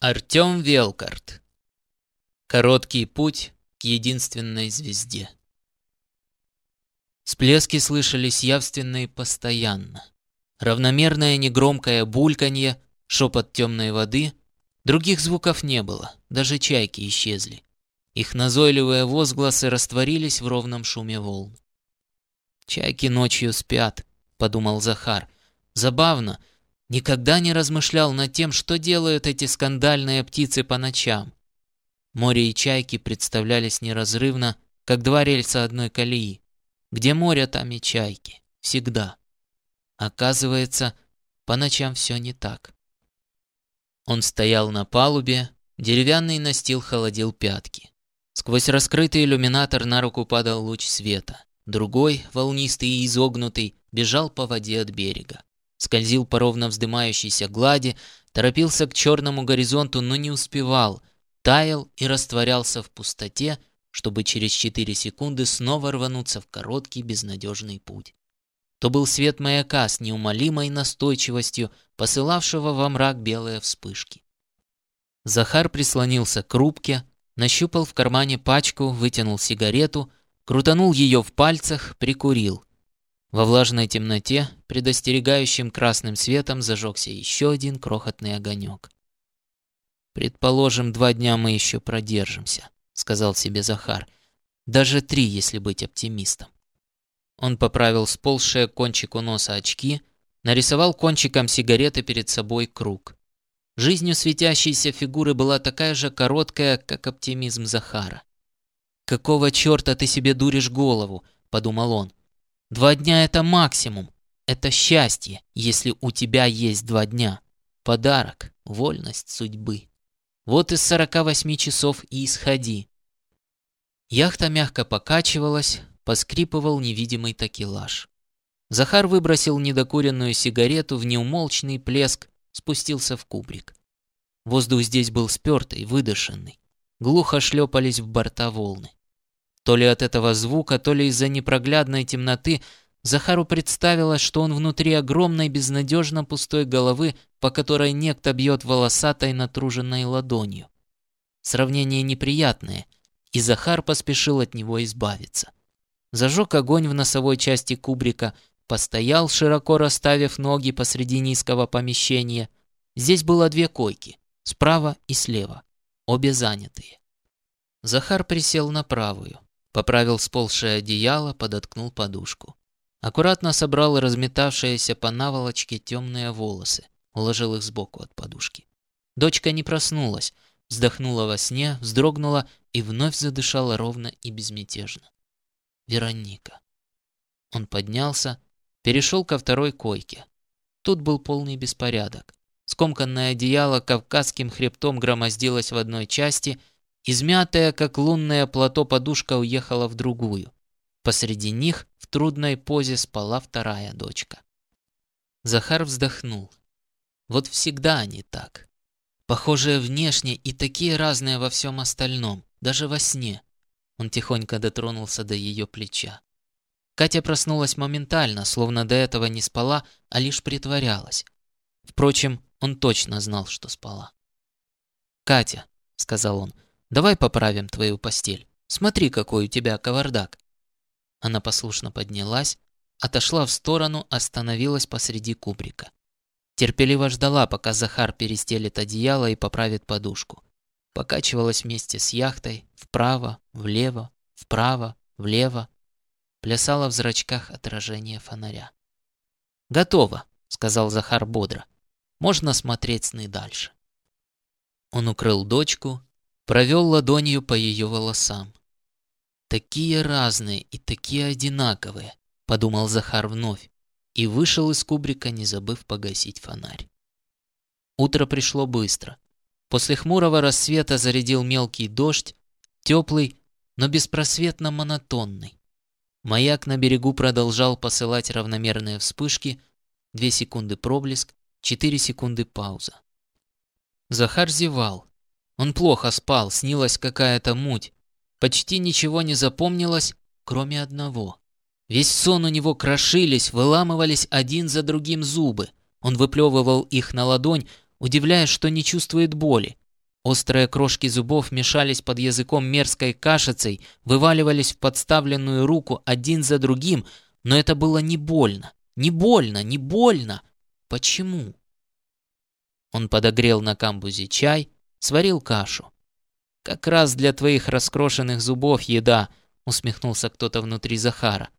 Артем Велкарт. Короткий путь к единственной звезде. Всплески слышались явственно и постоянно. Равномерное негромкое бульканье, шепот темной воды. Других звуков не было, даже чайки исчезли. Их назойливые возгласы растворились в ровном шуме волн. «Чайки ночью спят», — подумал Захар. «Забавно, Никогда не размышлял над тем, что делают эти скандальные птицы по ночам. Море и чайки представлялись неразрывно, как два рельса одной колеи. Где море, там и чайки. Всегда. Оказывается, по ночам все не так. Он стоял на палубе, деревянный настил холодил пятки. Сквозь раскрытый иллюминатор на руку падал луч света. Другой, волнистый и изогнутый, бежал по воде от берега скользил по ровно вздымающейся глади, торопился к черному горизонту, но не успевал, таял и растворялся в пустоте, чтобы через четыре секунды снова рвануться в короткий безнадежный путь. То был свет маяка с неумолимой настойчивостью, посылавшего во мрак белые вспышки. Захар прислонился к рубке, нащупал в кармане пачку, вытянул сигарету, крутанул ее в пальцах, прикурил. Во влажной темноте, предостерегающим красным светом, зажегся еще один крохотный огонек. «Предположим, два дня мы еще продержимся», — сказал себе Захар. «Даже три, если быть оптимистом». Он поправил сползшие к кончику носа очки, нарисовал кончиком сигареты перед собой круг. Жизнь у светящейся фигуры была такая же короткая, как оптимизм Захара. «Какого черта ты себе дуришь голову?» — подумал он. Два дня — это максимум. Это счастье, если у тебя есть два дня. Подарок, вольность судьбы. Вот из 48 часов и исходи. Яхта мягко покачивалась, поскрипывал невидимый такелаж. Захар выбросил недокуренную сигарету в неумолчный плеск, спустился в кубрик. Воздух здесь был спёртый, выдышанный. Глухо шлепались в борта волны. То ли от этого звука, то ли из-за непроглядной темноты Захару представилось, что он внутри огромной безнадежно пустой головы, по которой некто бьет волосатой натруженной ладонью. Сравнение неприятное, и Захар поспешил от него избавиться. Зажег огонь в носовой части кубрика, постоял, широко расставив ноги посреди низкого помещения. Здесь было две койки, справа и слева, обе занятые. Захар присел на правую. Поправил сползшее одеяло, подоткнул подушку. Аккуратно собрал разметавшиеся по наволочке темные волосы, уложил их сбоку от подушки. Дочка не проснулась, вздохнула во сне, вздрогнула и вновь задышала ровно и безмятежно. Вероника. Он поднялся, перешел ко второй койке. Тут был полный беспорядок. Скомканное одеяло кавказским хребтом громоздилось в одной части — Измятая, как лунное плато, подушка уехала в другую. Посреди них в трудной позе спала вторая дочка. Захар вздохнул. Вот всегда они так. Похожие внешне и такие разные во всем остальном, даже во сне. Он тихонько дотронулся до ее плеча. Катя проснулась моментально, словно до этого не спала, а лишь притворялась. Впрочем, он точно знал, что спала. «Катя», — сказал он, — Давай поправим твою постель. Смотри, какой у тебя кавардак». Она послушно поднялась, отошла в сторону, остановилась посреди кубрика. Терпеливо ждала, пока Захар перестелит одеяло и поправит подушку. Покачивалась вместе с яхтой вправо, влево, вправо, влево. Плясала в зрачках отражение фонаря. «Готово», — сказал Захар бодро. «Можно смотреть сны дальше». Он укрыл дочку, провел ладонью по ее волосам. «Такие разные и такие одинаковые», — подумал Захар вновь, и вышел из кубрика, не забыв погасить фонарь. Утро пришло быстро. После хмурого рассвета зарядил мелкий дождь, теплый, но беспросветно монотонный. Маяк на берегу продолжал посылать равномерные вспышки, две секунды проблеск, четыре секунды пауза. Захар зевал. Он плохо спал, снилась какая-то муть. Почти ничего не запомнилось, кроме одного. Весь сон у него крошились, выламывались один за другим зубы. Он выплевывал их на ладонь, удивляясь, что не чувствует боли. Острые крошки зубов мешались под языком мерзкой кашицей, вываливались в подставленную руку один за другим, но это было не больно. Не больно, не больно. Почему? Он подогрел на камбузе чай, сварил кашу. «Как раз для твоих раскрошенных зубов еда», — усмехнулся кто-то внутри Захара.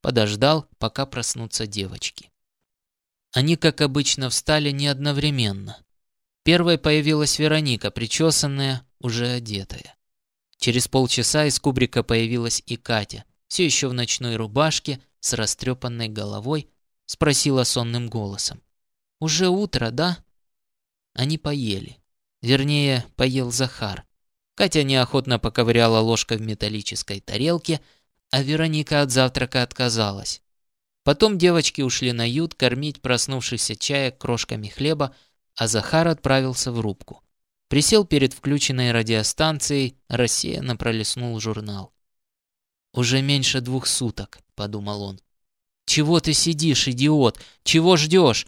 Подождал, пока проснутся девочки. Они, как обычно, встали не одновременно. Первой появилась Вероника, причесанная, уже одетая. Через полчаса из кубрика появилась и Катя, все еще в ночной рубашке, с растрепанной головой, спросила сонным голосом. «Уже утро, да?» Они поели. Вернее, поел Захар. Катя неохотно поковыряла ложкой в металлической тарелке, а Вероника от завтрака отказалась. Потом девочки ушли на ют кормить проснувшихся чаек крошками хлеба, а Захар отправился в рубку. Присел перед включенной радиостанцией, рассеянно пролистнул журнал. «Уже меньше двух суток», — подумал он. «Чего ты сидишь, идиот? Чего ждешь?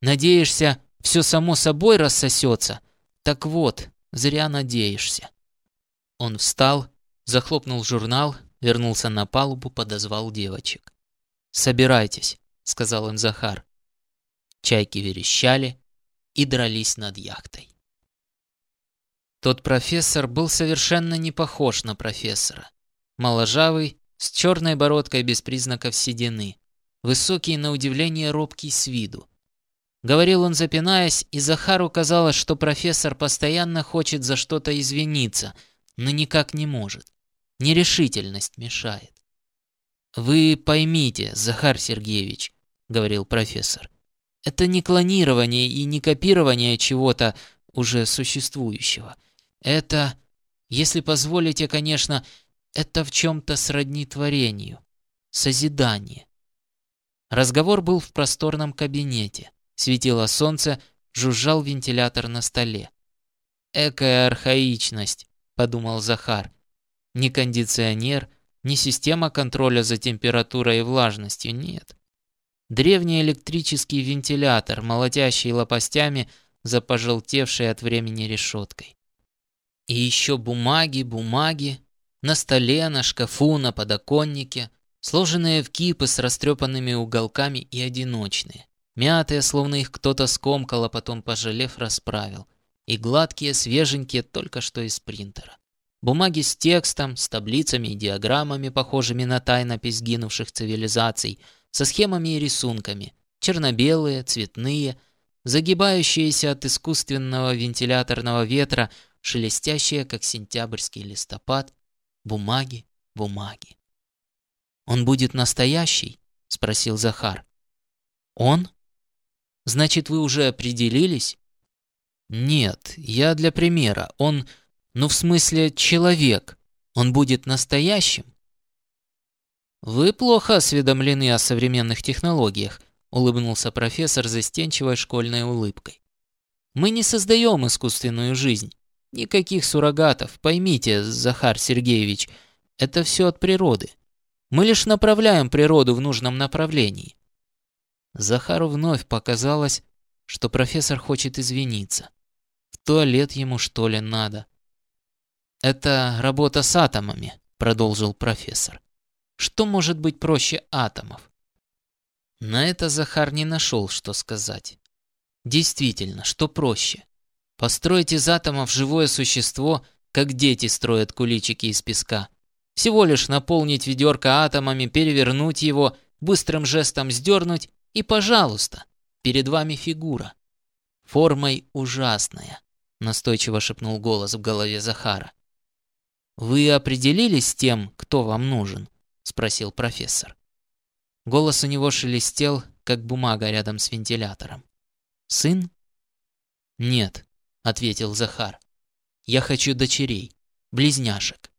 Надеешься, все само собой рассосется? Так вот, зря надеешься». Он встал, захлопнул журнал, вернулся на палубу, подозвал девочек. «Собирайтесь», — сказал им Захар. Чайки верещали и дрались над яхтой. Тот профессор был совершенно не похож на профессора. Моложавый, с черной бородкой без признаков седины, высокий на удивление робкий с виду. Говорил он, запинаясь, и Захару казалось, что профессор постоянно хочет за что-то извиниться, но никак не может. Нерешительность мешает. «Вы поймите, Захар Сергеевич», — говорил профессор, — «это не клонирование и не копирование чего-то уже существующего. Это, если позволите, конечно, это в чем-то сродни творению, созидание». Разговор был в просторном кабинете. Светило солнце, жужжал вентилятор на столе. «Экая архаичность», — подумал Захар. «Ни кондиционер, — ни система контроля за температурой и влажностью, нет. Древний электрический вентилятор, молотящий лопастями за пожелтевшей от времени решеткой. И еще бумаги, бумаги, на столе, на шкафу, на подоконнике, сложенные в кипы с растрепанными уголками и одиночные, мятые, словно их кто-то скомкал, а потом, пожалев, расправил, и гладкие, свеженькие, только что из принтера. Бумаги с текстом, с таблицами и диаграммами, похожими на тайнопись гинувших цивилизаций, со схемами и рисунками, черно-белые, цветные, загибающиеся от искусственного вентиляторного ветра, шелестящие, как сентябрьский листопад, бумаги, бумаги. «Он будет настоящий?» — спросил Захар. «Он? Значит, вы уже определились?» «Нет, я для примера. Он ну, в смысле, человек. Он будет настоящим? Вы плохо осведомлены о современных технологиях, улыбнулся профессор застенчивой школьной улыбкой. Мы не создаем искусственную жизнь. Никаких суррогатов, поймите, Захар Сергеевич, это все от природы. Мы лишь направляем природу в нужном направлении. Захару вновь показалось, что профессор хочет извиниться. В туалет ему что ли надо? «Это работа с атомами», — продолжил профессор. «Что может быть проще атомов?» На это Захар не нашел, что сказать. Действительно, что проще? Построить из атомов живое существо, как дети строят куличики из песка. Всего лишь наполнить ведерко атомами, перевернуть его, быстрым жестом сдернуть, и, пожалуйста, перед вами фигура. Формой ужасная, настойчиво шепнул голос в голове Захара. «Вы определились с тем, кто вам нужен?» — спросил профессор. Голос у него шелестел, как бумага рядом с вентилятором. «Сын?» «Нет», — ответил Захар. «Я хочу дочерей, близняшек».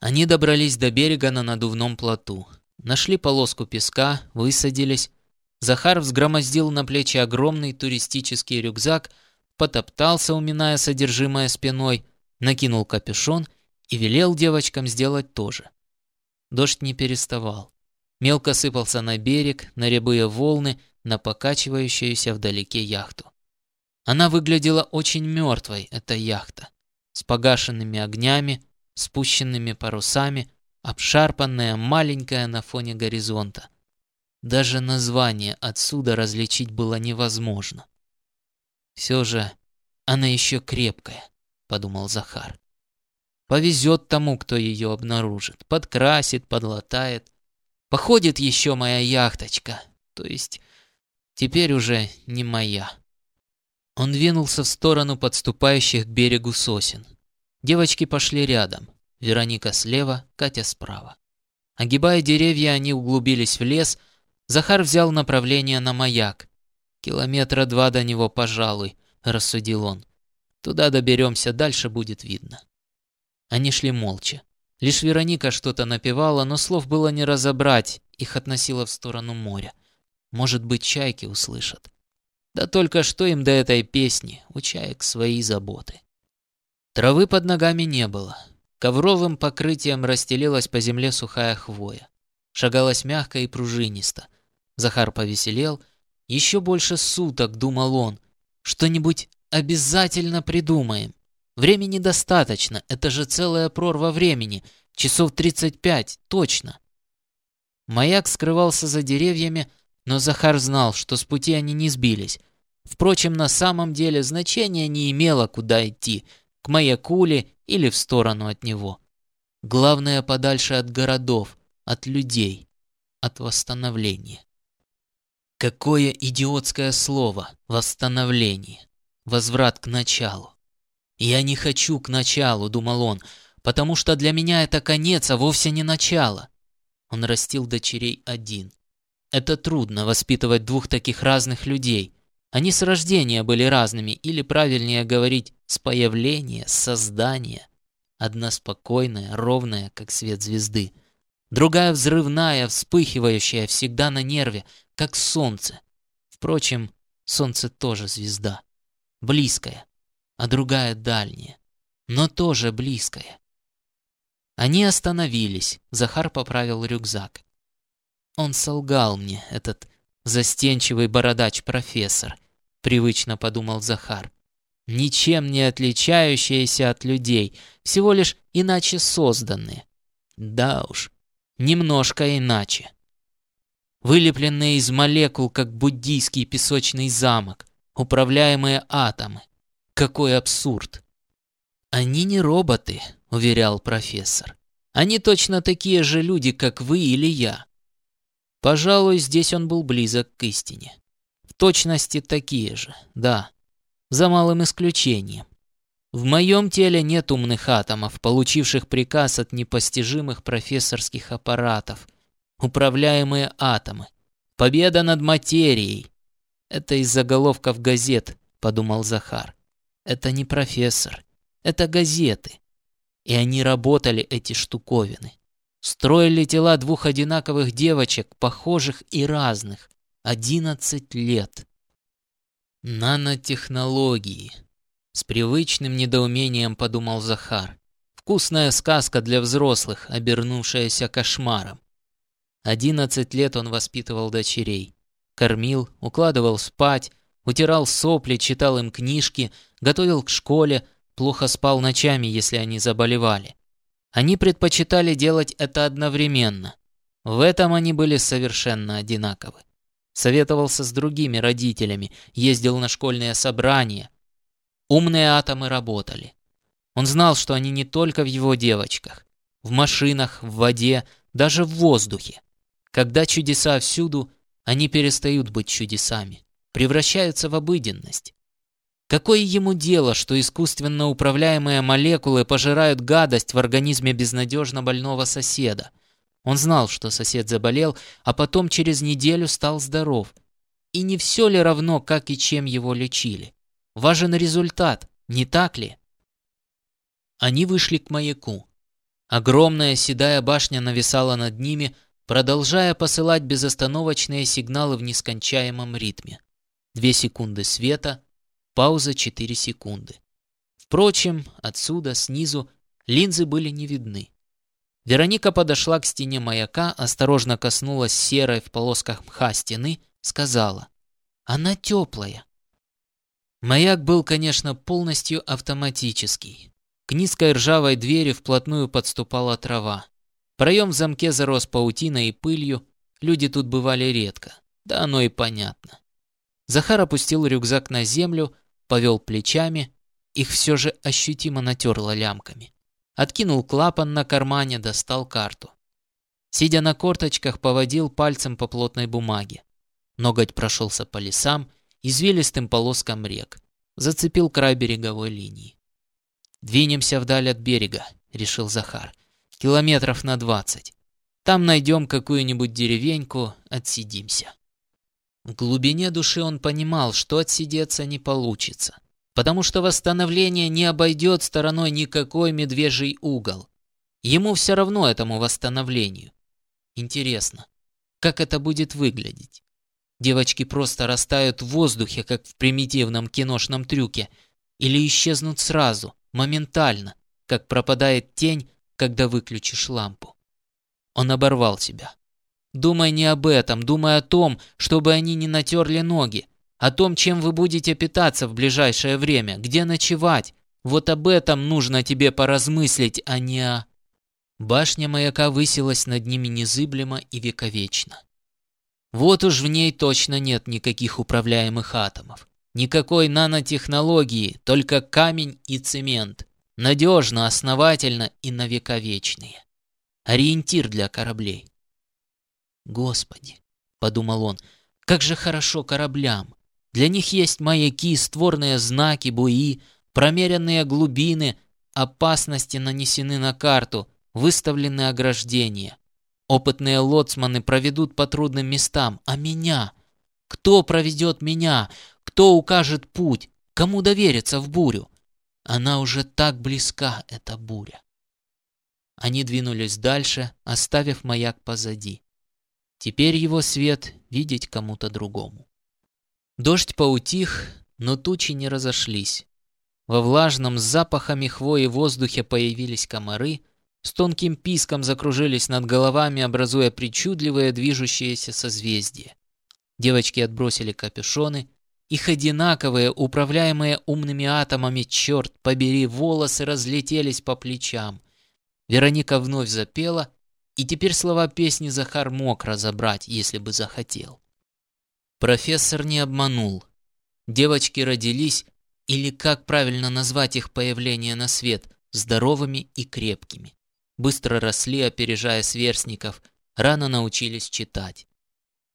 Они добрались до берега на надувном плоту. Нашли полоску песка, высадились. Захар взгромоздил на плечи огромный туристический рюкзак, потоптался, уминая содержимое спиной — накинул капюшон и велел девочкам сделать то же. Дождь не переставал. Мелко сыпался на берег, на рябые волны, на покачивающуюся вдалеке яхту. Она выглядела очень мертвой, эта яхта, с погашенными огнями, спущенными парусами, обшарпанная, маленькая на фоне горизонта. Даже название отсюда различить было невозможно. Все же она еще крепкая, подумал Захар. Повезет тому, кто ее обнаружит, подкрасит, подлатает. Походит еще моя яхточка, то есть теперь уже не моя. Он двинулся в сторону подступающих к берегу сосен. Девочки пошли рядом. Вероника слева, Катя справа. Огибая деревья, они углубились в лес. Захар взял направление на маяк. Километра два до него, пожалуй, рассудил он. Туда доберемся, дальше будет видно. Они шли молча. Лишь Вероника что-то напевала, но слов было не разобрать, их относило в сторону моря. Может быть, чайки услышат. Да только что им до этой песни, у чаек свои заботы. Травы под ногами не было. Ковровым покрытием расстелилась по земле сухая хвоя. Шагалась мягко и пружинисто. Захар повеселел. Еще больше суток, думал он. Что-нибудь обязательно придумаем. Времени достаточно, это же целая прорва времени. Часов 35, точно. Маяк скрывался за деревьями, но Захар знал, что с пути они не сбились. Впрочем, на самом деле значения не имело, куда идти — к маяку ли или в сторону от него. Главное, подальше от городов, от людей, от восстановления. Какое идиотское слово «восстановление», «возврат к началу». «Я не хочу к началу», — думал он, «потому что для меня это конец, а вовсе не начало». Он растил дочерей один. Это трудно воспитывать двух таких разных людей. Они с рождения были разными, или, правильнее говорить, с появления, создания. Одна спокойная, ровная, как свет звезды. Другая взрывная, вспыхивающая, всегда на нерве, как солнце. Впрочем, солнце тоже звезда. Близкая, а другая дальняя, но тоже близкая. Они остановились, Захар поправил рюкзак. Он солгал мне, этот застенчивый бородач-профессор, привычно подумал Захар ничем не отличающиеся от людей, всего лишь иначе созданные. Да уж, немножко иначе. Вылепленные из молекул, как буддийский песочный замок, управляемые атомы. Какой абсурд! Они не роботы, уверял профессор. Они точно такие же люди, как вы или я. Пожалуй, здесь он был близок к истине. В точности такие же, да за малым исключением. В моем теле нет умных атомов, получивших приказ от непостижимых профессорских аппаратов. Управляемые атомы. Победа над материей. Это из заголовков газет, подумал Захар. Это не профессор. Это газеты. И они работали, эти штуковины. Строили тела двух одинаковых девочек, похожих и разных. Одиннадцать лет. Нанотехнологии. С привычным недоумением подумал Захар. Вкусная сказка для взрослых, обернувшаяся кошмаром. Одиннадцать лет он воспитывал дочерей. Кормил, укладывал спать, утирал сопли, читал им книжки, готовил к школе, плохо спал ночами, если они заболевали. Они предпочитали делать это одновременно. В этом они были совершенно одинаковы советовался с другими родителями, ездил на школьные собрания. Умные атомы работали. Он знал, что они не только в его девочках. В машинах, в воде, даже в воздухе. Когда чудеса всюду, они перестают быть чудесами, превращаются в обыденность. Какое ему дело, что искусственно управляемые молекулы пожирают гадость в организме безнадежно больного соседа? Он знал, что сосед заболел, а потом через неделю стал здоров. И не все ли равно, как и чем его лечили? Важен результат, не так ли? Они вышли к маяку. Огромная седая башня нависала над ними, продолжая посылать безостановочные сигналы в нескончаемом ритме. Две секунды света, пауза четыре секунды. Впрочем, отсюда, снизу, линзы были не видны. Вероника подошла к стене маяка, осторожно коснулась серой в полосках мха стены, сказала. «Она теплая». Маяк был, конечно, полностью автоматический. К низкой ржавой двери вплотную подступала трава. Проем в замке зарос паутиной и пылью, люди тут бывали редко. Да оно и понятно. Захар опустил рюкзак на землю, повел плечами, их все же ощутимо натерло лямками. Откинул клапан на кармане, достал карту. Сидя на корточках, поводил пальцем по плотной бумаге. Ноготь прошелся по лесам, извилистым полоскам рек. Зацепил край береговой линии. «Двинемся вдаль от берега», — решил Захар. «Километров на двадцать. Там найдем какую-нибудь деревеньку, отсидимся». В глубине души он понимал, что отсидеться не получится потому что восстановление не обойдет стороной никакой медвежий угол. Ему все равно этому восстановлению. Интересно, как это будет выглядеть? Девочки просто растают в воздухе, как в примитивном киношном трюке, или исчезнут сразу, моментально, как пропадает тень, когда выключишь лампу. Он оборвал себя. Думай не об этом, думай о том, чтобы они не натерли ноги, о том, чем вы будете питаться в ближайшее время, где ночевать. Вот об этом нужно тебе поразмыслить, а не о... Башня маяка высилась над ними незыблемо и вековечно. Вот уж в ней точно нет никаких управляемых атомов. Никакой нанотехнологии, только камень и цемент. Надежно, основательно и навековечные. Ориентир для кораблей. «Господи!» — подумал он. «Как же хорошо кораблям! Для них есть маяки, створные знаки, буи, промеренные глубины, опасности нанесены на карту, выставлены ограждения. Опытные лоцманы проведут по трудным местам, а меня? Кто проведет меня? Кто укажет путь? Кому довериться в бурю? Она уже так близка, эта буря. Они двинулись дальше, оставив маяк позади. Теперь его свет видеть кому-то другому. Дождь поутих, но тучи не разошлись. Во влажном с запахами хвои воздухе появились комары, с тонким писком закружились над головами, образуя причудливое движущееся созвездие. Девочки отбросили капюшоны, их одинаковые, управляемые умными атомами, черт побери, волосы разлетелись по плечам. Вероника вновь запела, и теперь слова песни Захар мог разобрать, если бы захотел. Профессор не обманул. Девочки родились, или как правильно назвать их появление на свет, здоровыми и крепкими. Быстро росли, опережая сверстников, рано научились читать.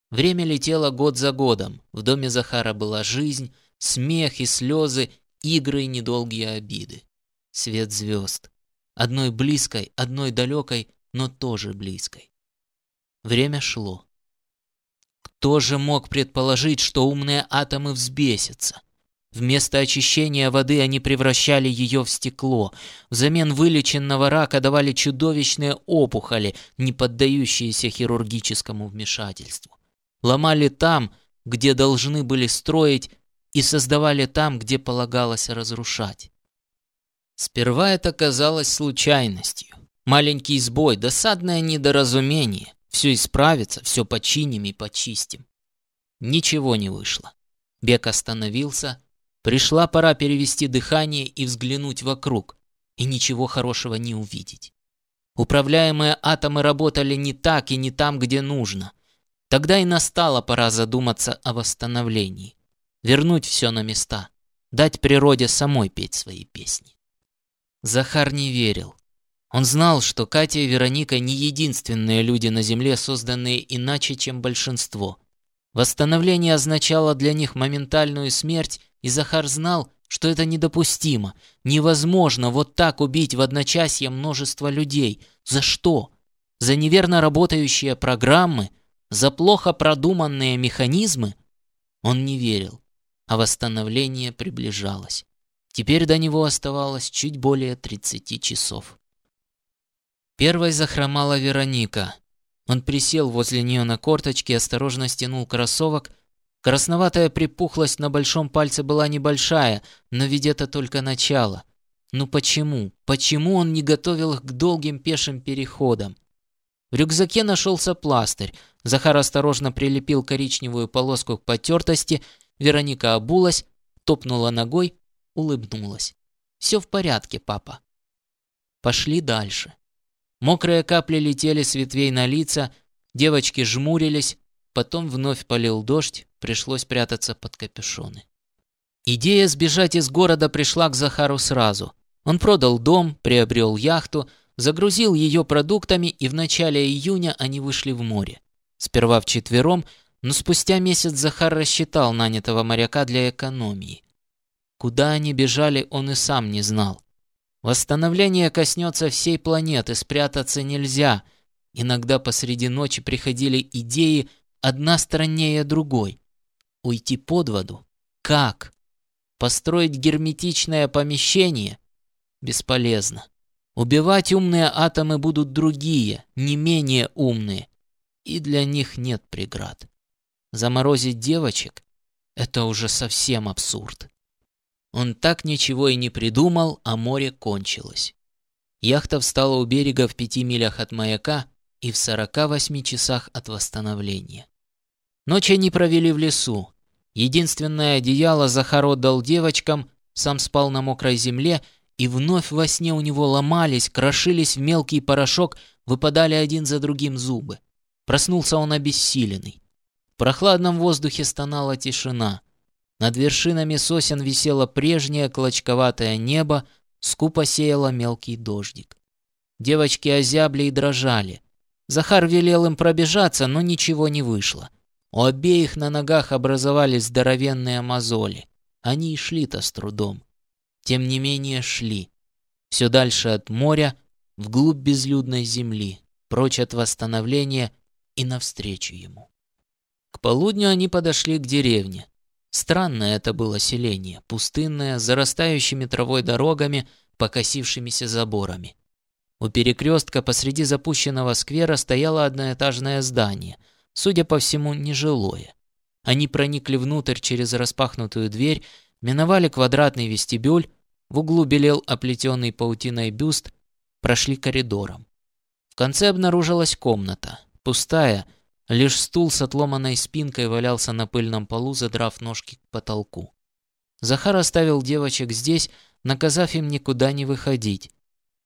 Время летело год за годом. В доме Захара была жизнь, смех и слезы, игры и недолгие обиды. Свет звезд. Одной близкой, одной далекой, но тоже близкой. Время шло. Кто же мог предположить, что умные атомы взбесятся? Вместо очищения воды они превращали ее в стекло. Взамен вылеченного рака давали чудовищные опухоли, не поддающиеся хирургическому вмешательству. Ломали там, где должны были строить, и создавали там, где полагалось разрушать. Сперва это казалось случайностью. Маленький сбой, досадное недоразумение. Все исправится, все починим и почистим. Ничего не вышло. Бек остановился. Пришла пора перевести дыхание и взглянуть вокруг, и ничего хорошего не увидеть. Управляемые атомы работали не так и не там, где нужно. Тогда и настала пора задуматься о восстановлении. Вернуть все на места. Дать природе самой петь свои песни. Захар не верил. Он знал, что Катя и Вероника не единственные люди на Земле, созданные иначе, чем большинство. Восстановление означало для них моментальную смерть, и Захар знал, что это недопустимо. Невозможно вот так убить в одночасье множество людей. За что? За неверно работающие программы? За плохо продуманные механизмы? Он не верил, а восстановление приближалось. Теперь до него оставалось чуть более 30 часов. Первой захромала Вероника. Он присел возле нее на корточки осторожно стянул кроссовок. Красноватая припухлость на большом пальце была небольшая, но ведь это только начало. Ну почему? Почему он не готовил их к долгим пешим переходам? В рюкзаке нашелся пластырь. Захар осторожно прилепил коричневую полоску к потертости. Вероника обулась. топнула ногой, улыбнулась. «Все в порядке, папа». Пошли дальше. Мокрые капли летели с ветвей на лица, девочки жмурились, потом вновь полил дождь, пришлось прятаться под капюшоны. Идея сбежать из города пришла к Захару сразу. Он продал дом, приобрел яхту, загрузил ее продуктами, и в начале июня они вышли в море. Сперва вчетвером, но спустя месяц Захар рассчитал нанятого моряка для экономии. Куда они бежали, он и сам не знал. Восстановление коснется всей планеты, спрятаться нельзя. Иногда посреди ночи приходили идеи, одна страннее другой. Уйти под воду? Как? Построить герметичное помещение? Бесполезно. Убивать умные атомы будут другие, не менее умные. И для них нет преград. Заморозить девочек — это уже совсем абсурд. Он так ничего и не придумал, а море кончилось. Яхта встала у берега в пяти милях от маяка и в сорока восьми часах от восстановления. Ночь они провели в лесу, Единственное одеяло Захар отдал девочкам, сам спал на мокрой земле, и вновь во сне у него ломались, крошились в мелкий порошок, выпадали один за другим зубы. Проснулся он обессиленный. В прохладном воздухе стонала тишина. Над вершинами сосен висело прежнее клочковатое небо, скупо сеяло мелкий дождик. Девочки озябли и дрожали. Захар велел им пробежаться, но ничего не вышло. — у обеих на ногах образовались здоровенные мозоли. Они и шли-то с трудом. Тем не менее шли. Все дальше от моря, вглубь безлюдной земли, прочь от восстановления и навстречу ему. К полудню они подошли к деревне. Странное это было селение, пустынное, зарастающими травой дорогами, покосившимися заборами. У перекрестка посреди запущенного сквера стояло одноэтажное здание — судя по всему, нежилое. Они проникли внутрь через распахнутую дверь, миновали квадратный вестибюль, в углу белел оплетенный паутиной бюст, прошли коридором. В конце обнаружилась комната, пустая, лишь стул с отломанной спинкой валялся на пыльном полу, задрав ножки к потолку. Захар оставил девочек здесь, наказав им никуда не выходить.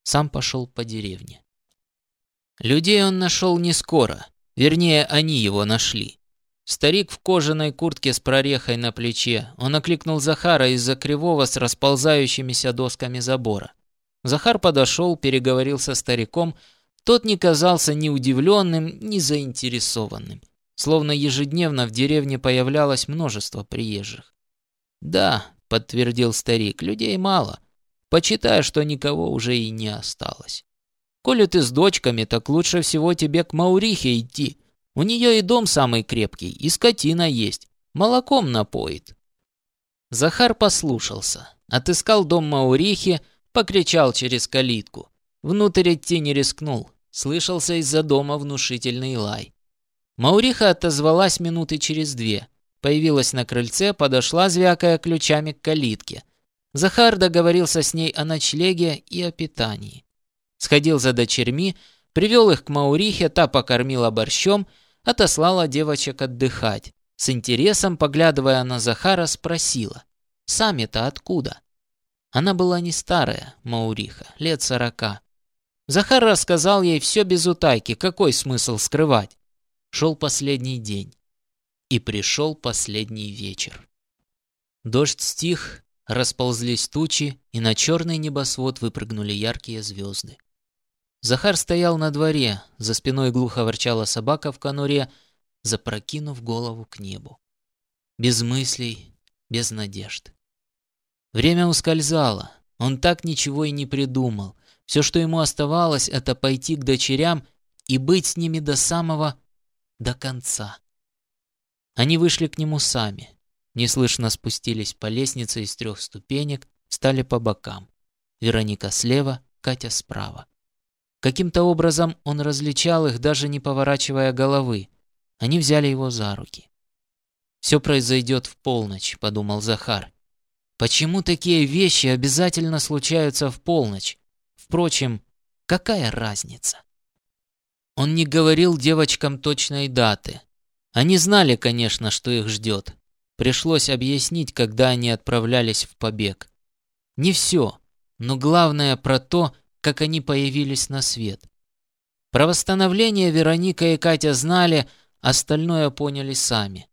Сам пошел по деревне. Людей он нашел не скоро. Вернее, они его нашли. Старик в кожаной куртке с прорехой на плече. Он окликнул Захара из-за кривого с расползающимися досками забора. Захар подошел, переговорил со стариком. Тот не казался ни удивленным, ни заинтересованным. Словно ежедневно в деревне появлялось множество приезжих. «Да», — подтвердил старик, — «людей мало. Почитай, что никого уже и не осталось». Коли ты с дочками, так лучше всего тебе к Маурихе идти. У нее и дом самый крепкий, и скотина есть. Молоком напоит». Захар послушался. Отыскал дом Маурихи, покричал через калитку. Внутрь идти не рискнул. Слышался из-за дома внушительный лай. Мауриха отозвалась минуты через две. Появилась на крыльце, подошла, звякая ключами к калитке. Захар договорился с ней о ночлеге и о питании сходил за дочерьми, привел их к Маурихе, та покормила борщом, отослала девочек отдыхать. С интересом, поглядывая на Захара, спросила, «Сами-то откуда?» Она была не старая, Мауриха, лет сорока. Захар рассказал ей все без утайки, какой смысл скрывать. Шел последний день. И пришел последний вечер. Дождь стих, расползлись тучи, и на черный небосвод выпрыгнули яркие звезды. Захар стоял на дворе, за спиной глухо ворчала собака в конуре, запрокинув голову к небу. Без мыслей, без надежд. Время ускользало, он так ничего и не придумал. Все, что ему оставалось, это пойти к дочерям и быть с ними до самого... до конца. Они вышли к нему сами. Неслышно спустились по лестнице из трех ступенек, встали по бокам. Вероника слева, Катя справа. Каким-то образом он различал их, даже не поворачивая головы. Они взяли его за руки. «Все произойдет в полночь», — подумал Захар. «Почему такие вещи обязательно случаются в полночь? Впрочем, какая разница?» Он не говорил девочкам точной даты. Они знали, конечно, что их ждет. пришлось объяснить, когда они отправлялись в побег. Не все, но главное про то, как они появились на свет. Про восстановление Вероника и Катя знали, остальное поняли сами.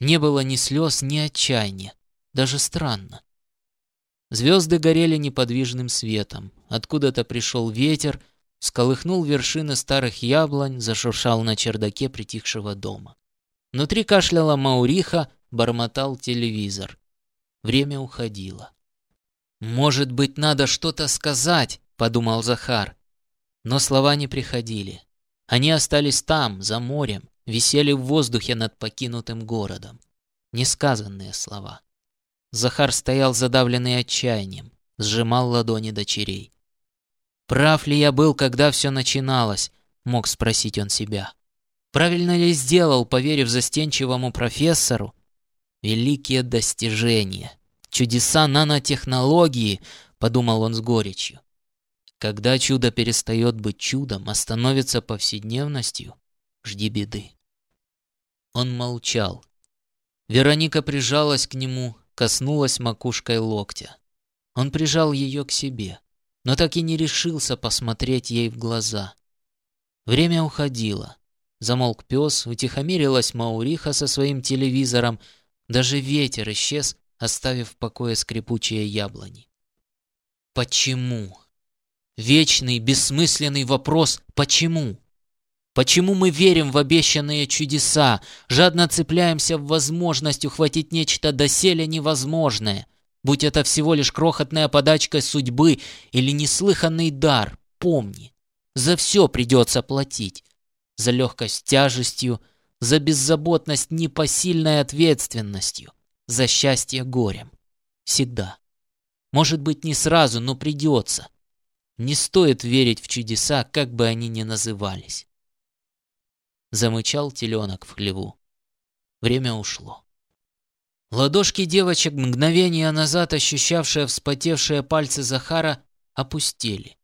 Не было ни слез, ни отчаяния. Даже странно. Звезды горели неподвижным светом. Откуда-то пришел ветер, сколыхнул вершины старых яблонь, зашуршал на чердаке притихшего дома. Внутри кашляла Мауриха, бормотал телевизор. Время уходило. «Может быть, надо что-то сказать», — подумал Захар. Но слова не приходили. Они остались там, за морем, висели в воздухе над покинутым городом. Несказанные слова. Захар стоял задавленный отчаянием, сжимал ладони дочерей. «Прав ли я был, когда все начиналось?» — мог спросить он себя. «Правильно ли сделал, поверив застенчивому профессору? Великие достижения, чудеса нанотехнологии», — подумал он с горечью. Когда чудо перестает быть чудом, а становится повседневностью, жди беды. Он молчал. Вероника прижалась к нему, коснулась макушкой локтя. Он прижал ее к себе, но так и не решился посмотреть ей в глаза. Время уходило. Замолк пес, утихомирилась Мауриха со своим телевизором, даже ветер исчез, оставив в покое скрипучие яблони. Почему? Вечный, бессмысленный вопрос «почему?». Почему мы верим в обещанные чудеса, жадно цепляемся в возможность ухватить нечто доселе невозможное, будь это всего лишь крохотная подачка судьбы или неслыханный дар, помни, за все придется платить. За легкость тяжестью, за беззаботность непосильной ответственностью, за счастье горем. Всегда. Может быть, не сразу, но придется. Не стоит верить в чудеса, как бы они ни назывались. Замычал теленок в хлеву. Время ушло. Ладошки девочек, мгновение назад ощущавшие вспотевшие пальцы Захара, опустили.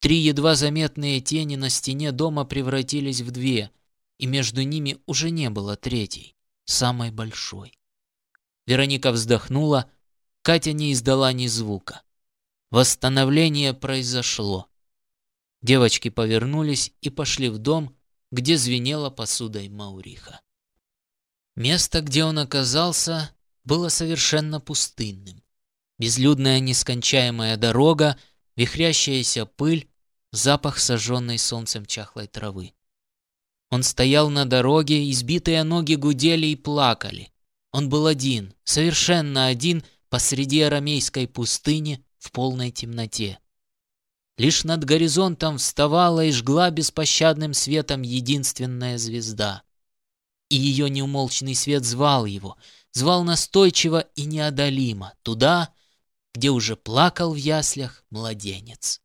Три едва заметные тени на стене дома превратились в две, и между ними уже не было третьей, самой большой. Вероника вздохнула, Катя не издала ни звука. Восстановление произошло. Девочки повернулись и пошли в дом, где звенела посудой Мауриха. Место, где он оказался, было совершенно пустынным. Безлюдная нескончаемая дорога, вихрящаяся пыль, запах сожженной солнцем чахлой травы. Он стоял на дороге, избитые ноги гудели и плакали. Он был один, совершенно один, посреди арамейской пустыни в полной темноте. Лишь над горизонтом вставала и жгла беспощадным светом единственная звезда. И ее неумолчный свет звал его, звал настойчиво и неодолимо, туда, где уже плакал в яслях младенец.